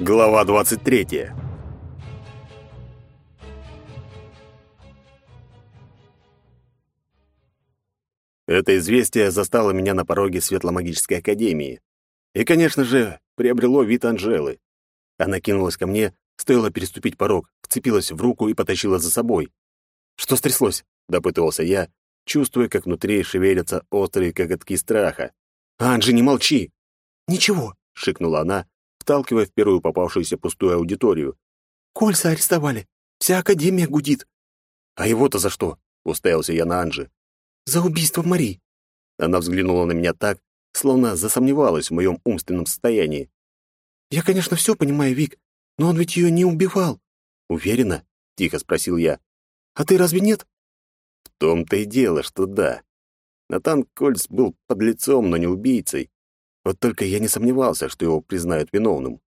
Глава 23. Это известие застало меня на пороге Светломагической академии. И, конечно же, приобрело вид Анжелы. Она кинулась ко мне, стоило переступить порог, вцепилась в руку и потащила за собой. «Что стряслось?» — допытывался я, чувствуя, как внутри шевелятся острые коготки страха. «Анжи, не молчи!» «Ничего», — шикнула она, вталкивая в первую попавшуюся пустую аудиторию. «Кольца арестовали. Вся Академия гудит». «А его-то за что?» — уставился я на Анжи. «За убийство Мари». Она взглянула на меня так, словно засомневалась в моем умственном состоянии. «Я, конечно, все понимаю, Вик, но он ведь ее не убивал». «Уверена?» — тихо спросил я. «А ты разве нет?» В том-то и дело, что да. Натан Кольц был подлецом, но не убийцей. Вот только я не сомневался, что его признают виновным.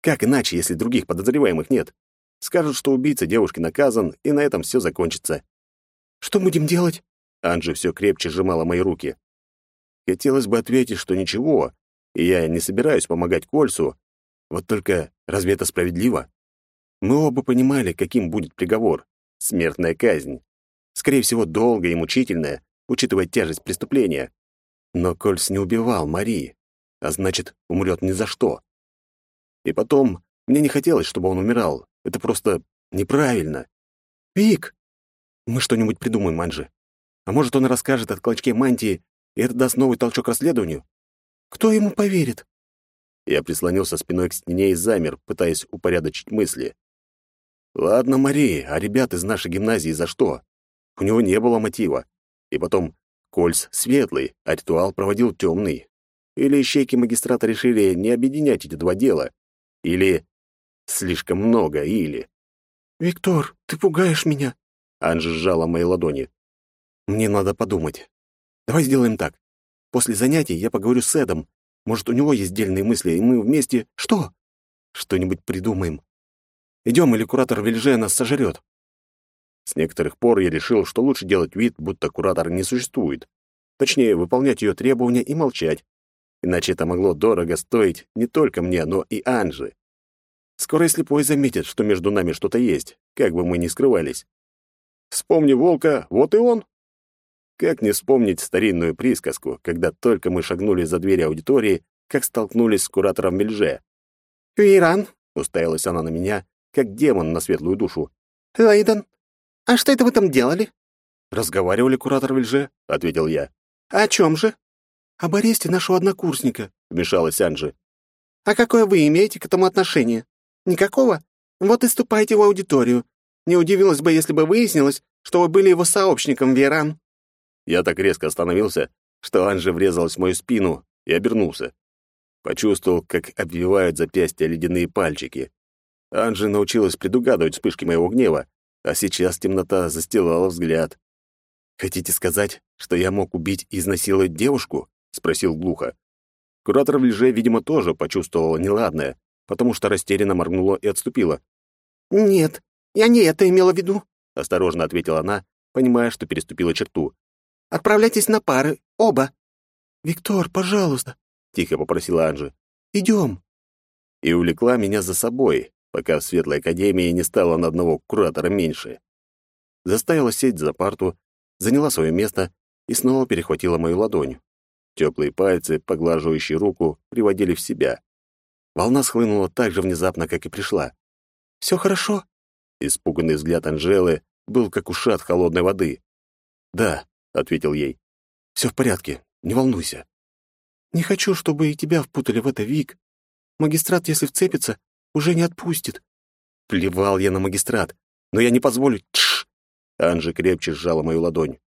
Как иначе, если других подозреваемых нет? Скажут, что убийца девушки наказан, и на этом все закончится. «Что будем делать?» Анжи все крепче сжимала мои руки. Хотелось бы ответить, что ничего, и я не собираюсь помогать Кольцу. Вот только разве это справедливо? Мы оба понимали, каким будет приговор. Смертная казнь. Скорее всего, долгая и мучительная, учитывая тяжесть преступления. Но Кольц не убивал Марии а значит, умрет ни за что. И потом, мне не хотелось, чтобы он умирал. Это просто неправильно. «Вик!» «Мы что-нибудь придумаем, Анжи. А может, он расскажет о клочке мантии, и это даст новый толчок расследованию?» «Кто ему поверит?» Я прислонился спиной к стене и замер, пытаясь упорядочить мысли. «Ладно, Мария, а ребят из нашей гимназии за что? У него не было мотива. И потом, Кольц светлый, а ритуал проводил темный. Или ищейки магистрата решили не объединять эти два дела. Или... Слишком много или... «Виктор, ты пугаешь меня!» Анжи сжала мои ладони. «Мне надо подумать. Давай сделаем так. После занятий я поговорю с Эдом. Может, у него есть дельные мысли, и мы вместе... Что? Что-нибудь придумаем. Идем, или куратор Вильже нас сожрет. С некоторых пор я решил, что лучше делать вид, будто куратор не существует. Точнее, выполнять ее требования и молчать. Иначе это могло дорого стоить не только мне, но и Анже. Скоро и слепой заметит, что между нами что-то есть, как бы мы ни скрывались. Вспомни волка, вот и он. Как не вспомнить старинную присказку, когда только мы шагнули за дверь аудитории, как столкнулись с куратором Мельже. «Виран», — уставилась она на меня, как демон на светлую душу. «Лейден, а что это вы там делали?» «Разговаривали, куратор Вильже», — ответил я. «О чем же?» «Об аресте нашего однокурсника», — вмешалась Анжи. «А какое вы имеете к этому отношение? Никакого? Вот и ступайте в аудиторию. Не удивилась бы, если бы выяснилось, что вы были его сообщником, Веран». Я так резко остановился, что Анжи врезалась в мою спину и обернулся. Почувствовал, как обвивают запястья ледяные пальчики. Анжи научилась предугадывать вспышки моего гнева, а сейчас темнота застилала взгляд. «Хотите сказать, что я мог убить и изнасиловать девушку?» Спросил глухо. Куратор в лже, видимо, тоже почувствовала неладное, потому что растерянно моргнула и отступила. «Нет, я не это имела в виду», — осторожно ответила она, понимая, что переступила черту. «Отправляйтесь на пары, оба». «Виктор, пожалуйста», — тихо попросила Анжи. «Идем». И увлекла меня за собой, пока в Светлой Академии не стало на одного куратора меньше. Заставила сесть за парту, заняла свое место и снова перехватила мою ладонь. Теплые пальцы, поглаживающие руку, приводили в себя. Волна схлынула так же внезапно, как и пришла. «Все хорошо?» Испуганный взгляд Анжелы был как ушат холодной воды. «Да», — ответил ей. «Все в порядке, не волнуйся». «Не хочу, чтобы и тебя впутали в это, Вик. Магистрат, если вцепится, уже не отпустит». Плевал я на магистрат, но я не позволю... Тш! Анжи крепче сжала мою ладонь.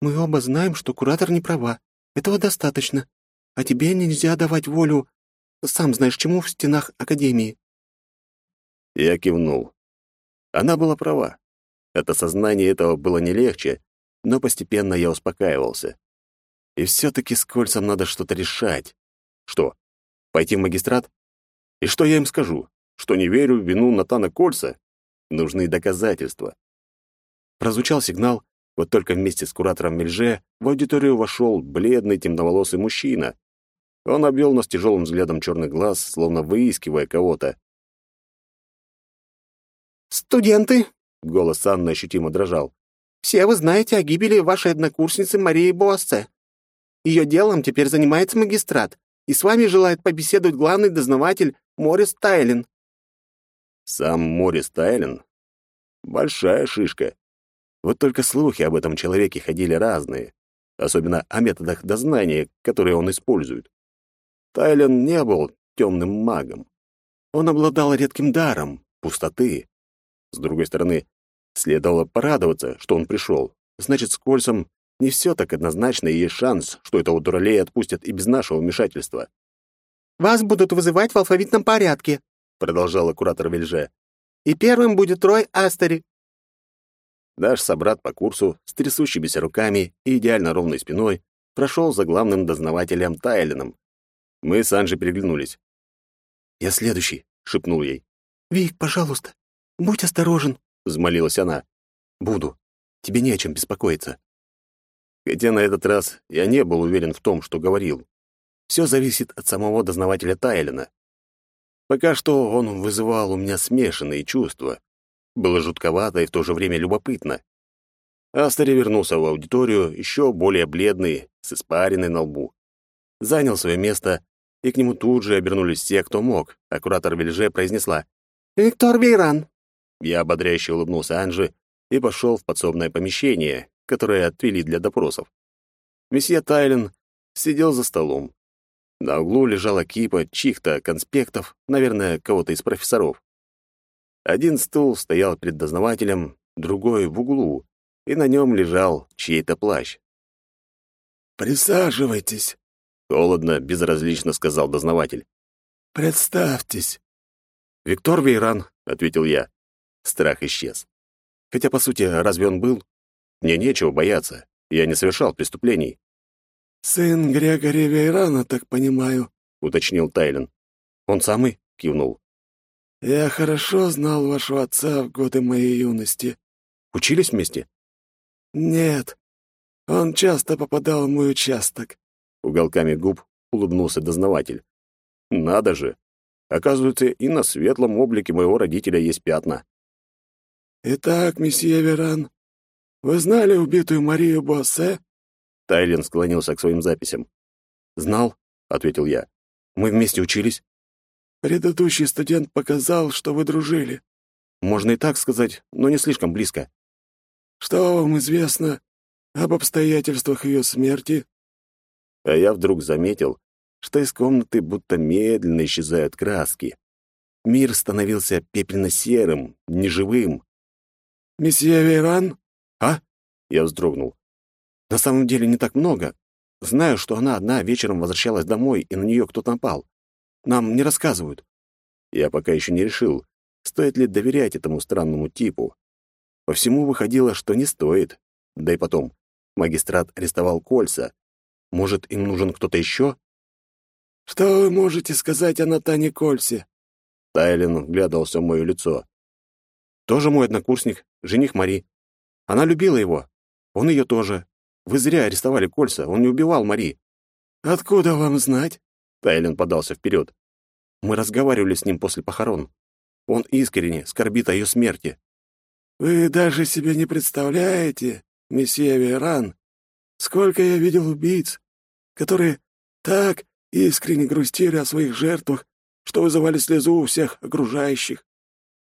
«Мы оба знаем, что куратор не права. Этого достаточно. А тебе нельзя давать волю, сам знаешь чему, в стенах Академии». Я кивнул. Она была права. От осознания этого было не легче, но постепенно я успокаивался. И все-таки с Кольцем надо что-то решать. Что, пойти в магистрат? И что я им скажу? Что не верю в вину Натана Кольца? Нужны доказательства. Прозвучал сигнал, вот только вместе с куратором Мельже в аудиторию вошел бледный темноволосый мужчина. Он обвел нас тяжелым взглядом черных глаз, словно выискивая кого-то, «Студенты!» — голос Анны ощутимо дрожал. «Все вы знаете о гибели вашей однокурсницы Марии Буассе. Ее делом теперь занимается магистрат, и с вами желает побеседовать главный дознаватель Морис Тайлин». Сам Морис Тайлин? Большая шишка. Вот только слухи об этом человеке ходили разные, особенно о методах дознания, которые он использует. Тайлен не был темным магом. Он обладал редким даром — пустоты. С другой стороны, следовало порадоваться, что он пришел. Значит, с Кольцем не все так однозначно, и есть шанс, что этого дуралея отпустят и без нашего вмешательства. «Вас будут вызывать в алфавитном порядке», — продолжала куратор Вильже. «И первым будет Рой Астери». Наш собрат по курсу с трясущимися руками и идеально ровной спиной прошел за главным дознавателем Тайленом. Мы с Анжей переглянулись. «Я следующий», — шепнул ей. «Вик, пожалуйста, будь осторожен», — взмолилась она. «Буду. Тебе не о чем беспокоиться». Хотя на этот раз я не был уверен в том, что говорил. Все зависит от самого дознавателя Тайлена. Пока что он вызывал у меня смешанные чувства. Было жутковато и в то же время любопытно. Астери вернулся в аудиторию, еще более бледный, с испариной на лбу. Занял свое место, и к нему тут же обернулись все, кто мог, а куратор Вильже произнесла «Виктор Вейран». Я ободряюще улыбнулся Анже и пошел в подсобное помещение, которое отвели для допросов. Месье Тайлен сидел за столом. На углу лежала кипа чьих-то конспектов, наверное, кого-то из профессоров. Один стул стоял перед дознавателем, другой — в углу, и на нем лежал чей-то плащ. «Присаживайтесь», — холодно, безразлично сказал дознаватель. «Представьтесь». «Виктор Вейран», — ответил я. Страх исчез. Хотя, по сути, разве он был? Мне нечего бояться. Я не совершал преступлений. «Сын Грегори Вейрана, так понимаю», — уточнил Тайлен. «Он самый?» — кивнул. «Я хорошо знал вашего отца в годы моей юности». «Учились вместе?» «Нет. Он часто попадал в мой участок». Уголками губ улыбнулся дознаватель. «Надо же! Оказывается, и на светлом облике моего родителя есть пятна». «Итак, месье Веран, вы знали убитую Марию Боссе?» Тайлен склонился к своим записям. «Знал», — ответил я. «Мы вместе учились». «Предыдущий студент показал, что вы дружили». «Можно и так сказать, но не слишком близко». «Что вам известно об обстоятельствах ее смерти?» А я вдруг заметил, что из комнаты будто медленно исчезают краски. Мир становился пепельно-серым, неживым. «Месье Вейран?» «А?» — я вздрогнул. На самом деле не так много. Знаю, что она одна вечером возвращалась домой, и на нее кто-то напал. Нам не рассказывают. Я пока еще не решил, стоит ли доверять этому странному типу. По всему выходило, что не стоит. Да и потом, магистрат арестовал кольца. Может, им нужен кто-то еще? «Что вы можете сказать о Натане Кольсе?» Тайлен вглядывался в мое лицо. «Тоже мой однокурсник, жених Мари. Она любила его. Он ее тоже. Вы зря арестовали Кольца, он не убивал Мари». «Откуда вам знать?» Тайлен подался вперед. «Мы разговаривали с ним после похорон. Он искренне скорбит о ее смерти». «Вы даже себе не представляете, месье Веран, сколько я видел убийц, которые так искренне грустили о своих жертвах, что вызывали слезу у всех окружающих.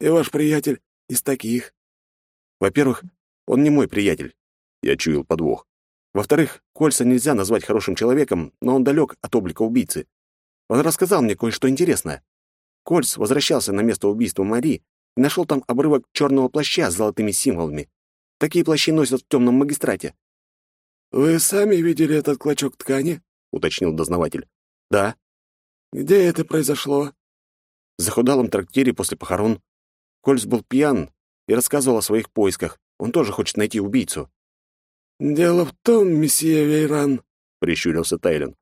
И ваш приятель из таких». «Во-первых, он не мой приятель». Я чуял подвох. Во-вторых, Кольца нельзя назвать хорошим человеком, но он далек от облика убийцы. Он рассказал мне кое-что интересное. Кольц возвращался на место убийства Мари и нашел там обрывок черного плаща с золотыми символами. Такие плащи носят в темном магистрате. «Вы сами видели этот клочок ткани?» — уточнил дознаватель. «Да». «Где это произошло?» В захудалом трактире после похорон. Кольц был пьян и рассказывал о своих поисках. Он тоже хочет найти убийцу. «Дело в том, месье Вейран», — прищурился Тайлен,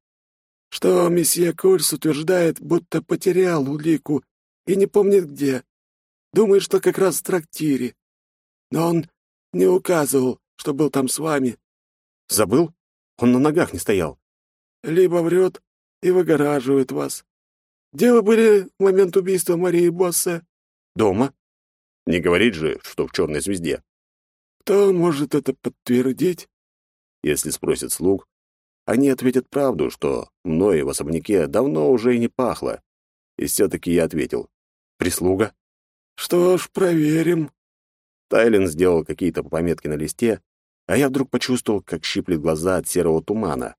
«что месье Кольс утверждает, будто потерял улику и не помнит где. Думает, что как раз в трактире. Но он не указывал, что был там с вами». «Забыл? Он на ногах не стоял». «Либо врет и выгораживает вас. Где вы были в момент убийства Марии Боссе?» «Дома». Не говорит же, что в черной звезде. Кто может это подтвердить? Если спросят слуг, они ответят правду, что мной в особняке давно уже и не пахло. И все-таки я ответил. Прислуга? Что ж, проверим. Тайлен сделал какие-то пометки на листе, а я вдруг почувствовал, как щиплет глаза от серого тумана.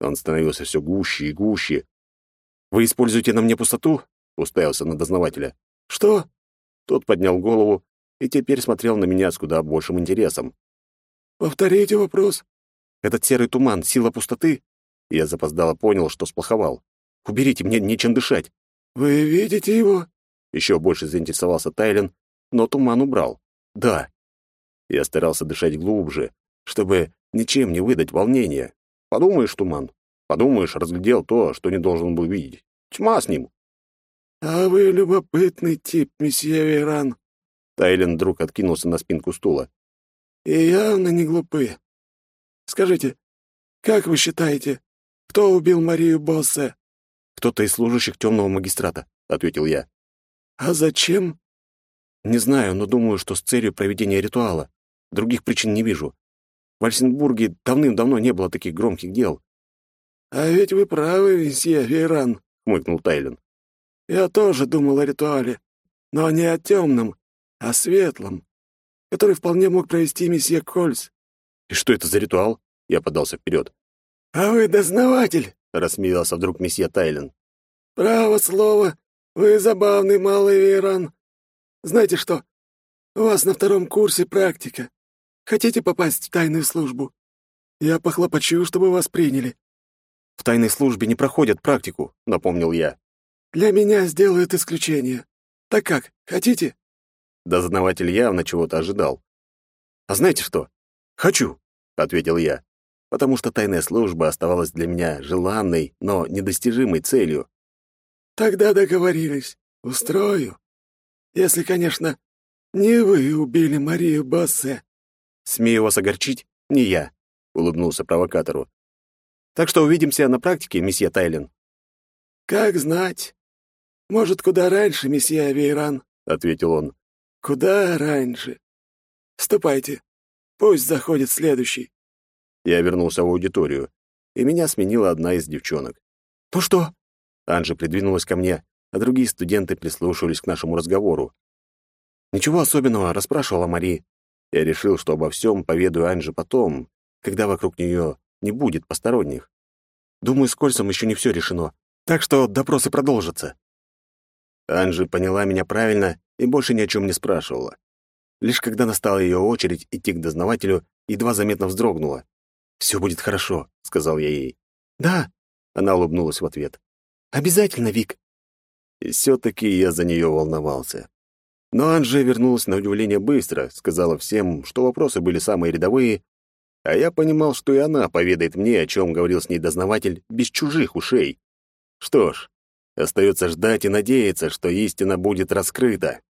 Он становился все гуще и гуще. «Вы используете на мне пустоту?» — уставился на дознавателя. «Что?» Тот поднял голову и теперь смотрел на меня с куда большим интересом. «Повторите вопрос». «Этот серый туман — сила пустоты?» Я запоздало понял, что сплоховал. «Уберите, мне нечем дышать». «Вы видите его?» Еще больше заинтересовался Тайлен, но туман убрал. «Да». Я старался дышать глубже, чтобы ничем не выдать волнения. Подумаешь, туман. Подумаешь, разглядел то, что не должен был видеть. Тьма с ним. «А вы любопытный тип, месье Вейран». Тайлен вдруг откинулся на спинку стула. «И явно не глупы. Скажите, как вы считаете, кто убил Марию Боссе?» «Кто-то из служащих темного магистрата», — ответил я. «А зачем?» «Не знаю, но думаю, что с целью проведения ритуала. Других причин не вижу. В Альсенбурге давным-давно не было таких громких дел». «А ведь вы правы, месье Вейран», — хмыкнул Тайлен. «Я тоже думал о ритуале, но не о темном, а светлом, который вполне мог провести месье Кольц. «И что это за ритуал?» Я подался вперед. «А вы дознаватель!» — рассмеялся вдруг месье Тайлен. «Право слово, вы забавный малый Вейран. Знаете что, у вас на втором курсе практика. Хотите попасть в тайную службу? Я похлопочу, чтобы вас приняли». «В тайной службе не проходят практику», — напомнил я. «Для меня сделают исключение. Так как, хотите?» Дознаватель явно чего-то ожидал. «А знаете что? Хочу», — ответил я, потому что тайная служба оставалась для меня желанной, но недостижимой целью. «Тогда договорились. Устрою. Если, конечно, не вы убили Марию Бассе». «Смею вас огорчить, не я», — улыбнулся провокатору. «Так что увидимся на практике, месье Тайлен». «Как знать. Может, куда раньше, месье Авейран», — ответил он. «Куда раньше. Ступайте. Пусть заходит следующий». Я вернулся в аудиторию, и меня сменила одна из девчонок. «Ну что?» Анжи придвинулась ко мне, а другие студенты прислушивались к нашему разговору. Ничего особенного, расспрашивала Мари. Я решил, что обо всем поведаю Анже потом, когда вокруг нее не будет посторонних. Думаю, с Кольцем еще не все решено, так что допросы продолжатся. Анжи поняла меня правильно и больше ни о чем не спрашивала. Лишь когда настала ее очередь идти к дознавателю, едва заметно вздрогнула. «Все будет хорошо», — сказал я ей. «Да», — она улыбнулась в ответ. «Обязательно, Вик». И все-таки я за нее волновался. Но Анже вернулась на удивление быстро, сказала всем, что вопросы были самые рядовые, а я понимал, что и она поведает мне, о чем говорил с ней дознаватель, без чужих ушей. Что ж, остается ждать и надеяться, что истина будет раскрыта.